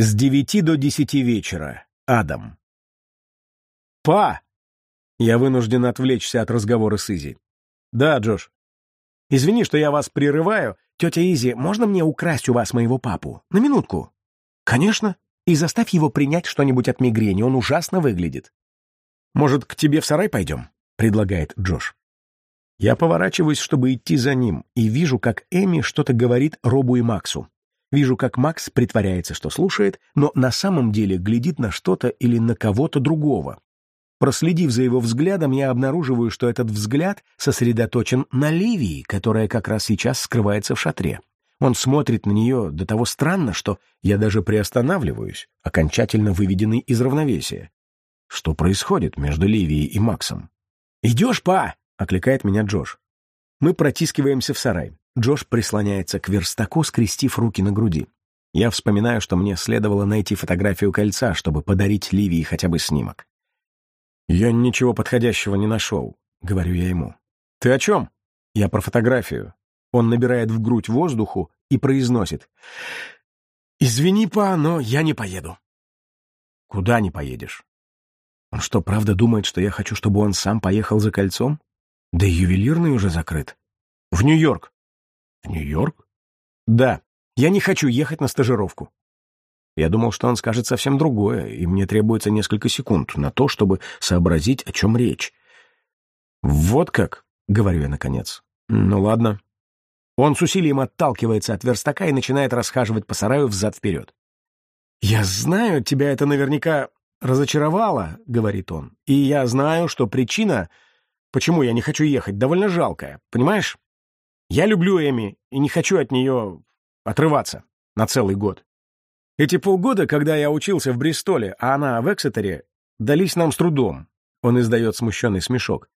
С девяти до десяти вечера. Адам. «Па!» Я вынужден отвлечься от разговора с Изи. «Да, Джош. Извини, что я вас прерываю. Тетя Изи, можно мне украсть у вас моего папу? На минутку?» «Конечно. И заставь его принять что-нибудь от мигрени, он ужасно выглядит». «Может, к тебе в сарай пойдем?» — предлагает Джош. Я поворачиваюсь, чтобы идти за ним, и вижу, как Эми что-то говорит Робу и Максу. Вижу, как Макс притворяется, что слушает, но на самом деле глядит на что-то или на кого-то другого. Проследив за его взглядом, я обнаруживаю, что этот взгляд сосредоточен на Ливии, которая как раз сейчас скрывается в шатре. Он смотрит на нее до того странно, что я даже приостанавливаюсь, окончательно выведенный из равновесия. Что происходит между Ливией и Максом? «Идешь, па!» — окликает меня Джош. Мы протискиваемся в сарай. Джош прислоняется к верстаку, скрестив руки на груди. Я вспоминаю, что мне следовало найти фотографию кольца, чтобы подарить Ливии хотя бы снимок. «Я ничего подходящего не нашел», — говорю я ему. «Ты о чем?» «Я про фотографию». Он набирает в грудь воздуху и произносит. «Извини, па, но я не поеду». «Куда не поедешь?» Он что, правда думает, что я хочу, чтобы он сам поехал за кольцом? Да ювелирный уже закрыт. В Нью-Йорк. В Нью-Йорк? Да. Я не хочу ехать на стажировку. Я думал, что он скажет совсем другое, и мне требуется несколько секунд на то, чтобы сообразить, о чем речь. «Вот как», — говорю я наконец. «Ну ладно». Он с усилием отталкивается от верстака и начинает расхаживать по сараю взад-вперед. «Я знаю, тебя это наверняка разочаровало», — говорит он. «И я знаю, что причина, почему я не хочу ехать, довольно жалкая, понимаешь? Я люблю Эми и не хочу от нее отрываться на целый год. Эти полгода, когда я учился в Бристоле, а она в Эксетере, дались нам с трудом. Он издает смущенный смешок.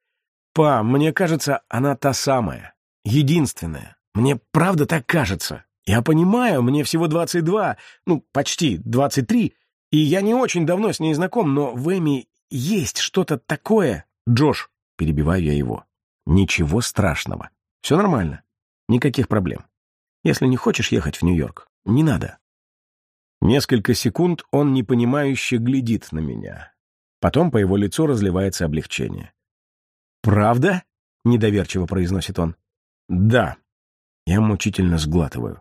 «Па, мне кажется, она та самая, единственная. Мне правда так кажется. Я понимаю, мне всего 22, ну, почти 23, и я не очень давно с ней знаком, но в Эми есть что-то такое...» «Джош», — перебиваю я его, — «ничего страшного. Все нормально. Никаких проблем. Если не хочешь ехать в Нью-Йорк, не надо. Несколько секунд он непонимающе глядит на меня. Потом по его лицу разливается облегчение. «Правда?» — недоверчиво произносит он. «Да». Я мучительно сглатываю.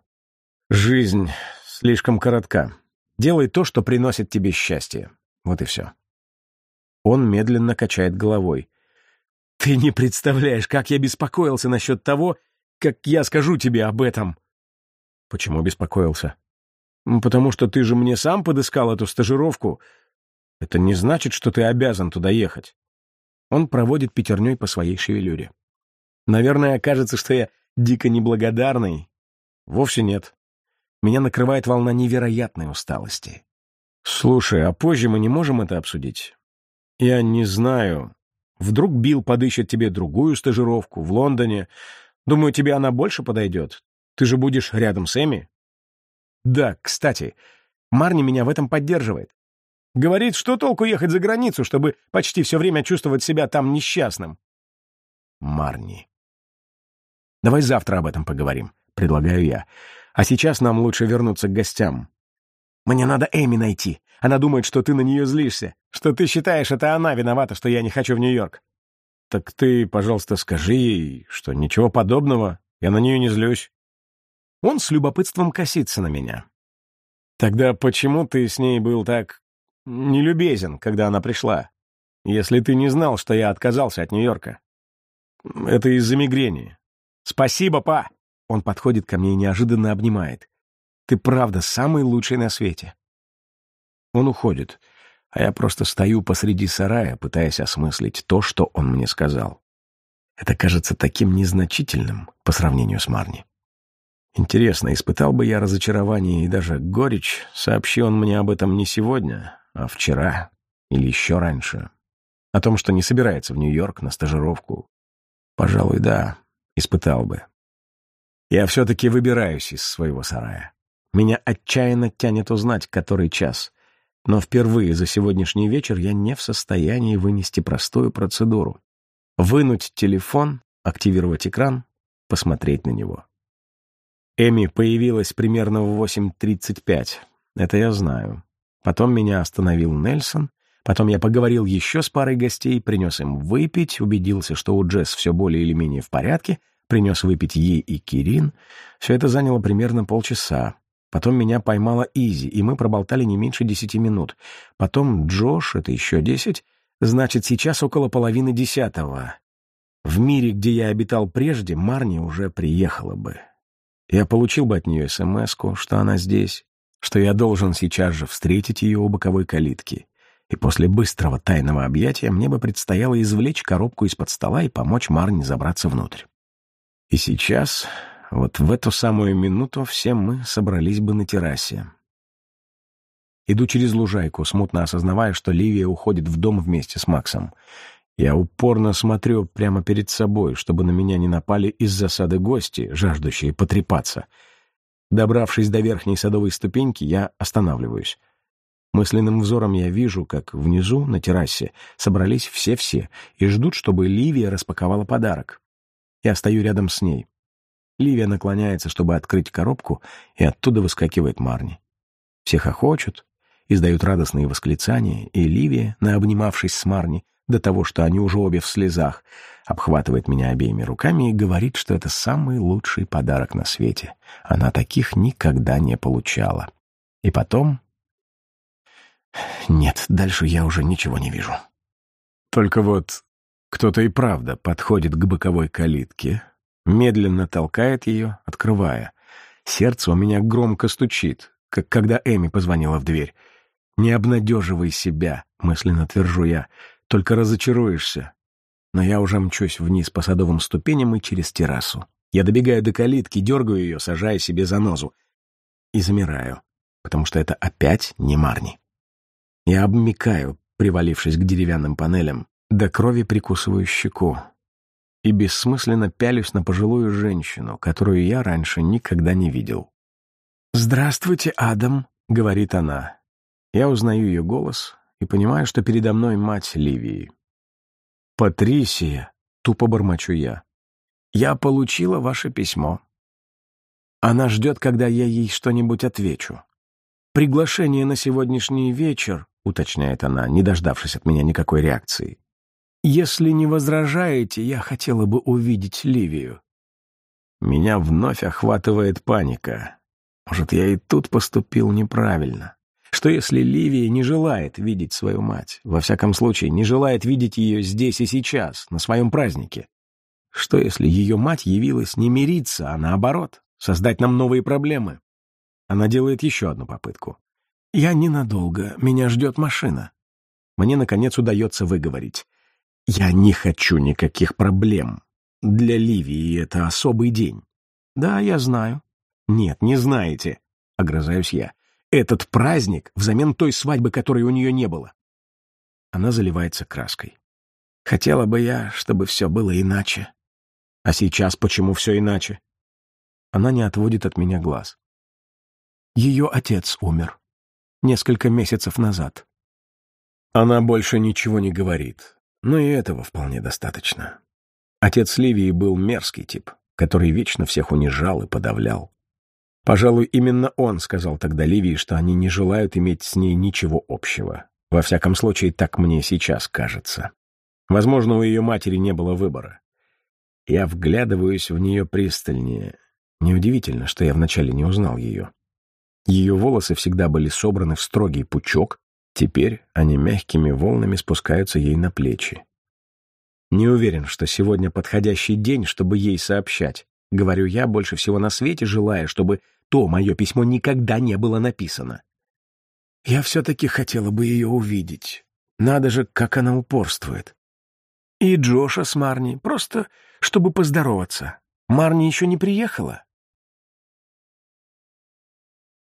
«Жизнь слишком коротка. Делай то, что приносит тебе счастье. Вот и все». Он медленно качает головой. Ты не представляешь, как я беспокоился насчет того, как я скажу тебе об этом. Почему беспокоился? Потому что ты же мне сам подыскал эту стажировку. Это не значит, что ты обязан туда ехать. Он проводит пятерней по своей шевелюре. Наверное, окажется, что я дико неблагодарный. Вовсе нет. Меня накрывает волна невероятной усталости. Слушай, а позже мы не можем это обсудить? Я не знаю. Вдруг Билл подыщет тебе другую стажировку в Лондоне. Думаю, тебе она больше подойдет. Ты же будешь рядом с Эми. Да, кстати, Марни меня в этом поддерживает. Говорит, что толку ехать за границу, чтобы почти все время чувствовать себя там несчастным. Марни. Давай завтра об этом поговорим, предлагаю я. А сейчас нам лучше вернуться к гостям. Мне надо Эми найти. Она думает, что ты на нее злишься, что ты считаешь, это она виновата, что я не хочу в Нью-Йорк. Так ты, пожалуйста, скажи ей, что ничего подобного, я на нее не злюсь. Он с любопытством косится на меня. Тогда почему ты с ней был так нелюбезен, когда она пришла, если ты не знал, что я отказался от Нью-Йорка? Это из-за мигрени. Спасибо, па! Он подходит ко мне и неожиданно обнимает. Ты правда самый лучший на свете. Он уходит, а я просто стою посреди сарая, пытаясь осмыслить то, что он мне сказал. Это кажется таким незначительным по сравнению с Марни. Интересно, испытал бы я разочарование и даже горечь, сообщи он мне об этом не сегодня, а вчера или еще раньше. О том, что не собирается в Нью-Йорк на стажировку. Пожалуй, да, испытал бы. Я все-таки выбираюсь из своего сарая. Меня отчаянно тянет узнать, который час. Но впервые за сегодняшний вечер я не в состоянии вынести простую процедуру. Вынуть телефон, активировать экран, посмотреть на него. Эми появилась примерно в 8.35. это я знаю. Потом меня остановил Нельсон, потом я поговорил еще с парой гостей, принес им выпить, убедился, что у Джесс все более или менее в порядке, принес выпить ей и Кирин. Все это заняло примерно полчаса. Потом меня поймала Изи, и мы проболтали не меньше десяти минут. Потом Джош, это еще десять, значит, сейчас около половины десятого. В мире, где я обитал прежде, Марни уже приехала бы. Я получил бы от нее смс что она здесь, что я должен сейчас же встретить ее у боковой калитки. И после быстрого тайного объятия мне бы предстояло извлечь коробку из-под стола и помочь Марни забраться внутрь. И сейчас, вот в эту самую минуту, все мы собрались бы на террасе. Иду через лужайку, смутно осознавая, что Ливия уходит в дом вместе с Максом. Я упорно смотрю прямо перед собой, чтобы на меня не напали из засады гости, жаждущие потрепаться — Добравшись до верхней садовой ступеньки, я останавливаюсь. Мысленным взором я вижу, как внизу, на террасе, собрались все-все и ждут, чтобы Ливия распаковала подарок. Я стою рядом с ней. Ливия наклоняется, чтобы открыть коробку, и оттуда выскакивает Марни. Все хохочут, издают радостные восклицания, и Ливия, наобнимавшись с Марни, до того, что они уже обе в слезах, обхватывает меня обеими руками и говорит, что это самый лучший подарок на свете. Она таких никогда не получала. И потом... Нет, дальше я уже ничего не вижу. Только вот кто-то и правда подходит к боковой калитке, медленно толкает ее, открывая. Сердце у меня громко стучит, как когда Эми позвонила в дверь. «Не обнадеживай себя», — мысленно твержу я, — «только разочаруешься но я уже мчусь вниз по садовым ступеням и через террасу. Я добегаю до калитки, дергаю ее, сажая себе за нозу. И замираю, потому что это опять не Марни. Я обмикаю, привалившись к деревянным панелям, до крови прикусываю щеку. И бессмысленно пялюсь на пожилую женщину, которую я раньше никогда не видел. «Здравствуйте, Адам», — говорит она. Я узнаю ее голос и понимаю, что передо мной мать Ливии. «Патрисия», — тупо бормочу я, — «я получила ваше письмо. Она ждет, когда я ей что-нибудь отвечу. Приглашение на сегодняшний вечер», — уточняет она, не дождавшись от меня никакой реакции. «Если не возражаете, я хотела бы увидеть Ливию». Меня вновь охватывает паника. Может, я и тут поступил неправильно. Что если Ливия не желает видеть свою мать? Во всяком случае, не желает видеть ее здесь и сейчас, на своем празднике. Что если ее мать явилась не мириться, а наоборот, создать нам новые проблемы? Она делает еще одну попытку. «Я ненадолго, меня ждет машина». Мне, наконец, удается выговорить. «Я не хочу никаких проблем. Для Ливии это особый день». «Да, я знаю». «Нет, не знаете», — огрызаюсь я. Этот праздник взамен той свадьбы, которой у нее не было. Она заливается краской. Хотела бы я, чтобы все было иначе. А сейчас почему все иначе? Она не отводит от меня глаз. Ее отец умер. Несколько месяцев назад. Она больше ничего не говорит, но и этого вполне достаточно. Отец Ливии был мерзкий тип, который вечно всех унижал и подавлял. Пожалуй, именно он сказал тогда Ливии, что они не желают иметь с ней ничего общего. Во всяком случае, так мне сейчас кажется. Возможно, у ее матери не было выбора. Я вглядываюсь в нее пристальнее. Неудивительно, что я вначале не узнал ее. Ее волосы всегда были собраны в строгий пучок, теперь они мягкими волнами спускаются ей на плечи. Не уверен, что сегодня подходящий день, чтобы ей сообщать. Говорю я, больше всего на свете желая, чтобы то мое письмо никогда не было написано. Я все-таки хотела бы ее увидеть. Надо же, как она упорствует. И Джоша с Марни, просто чтобы поздороваться. Марни еще не приехала.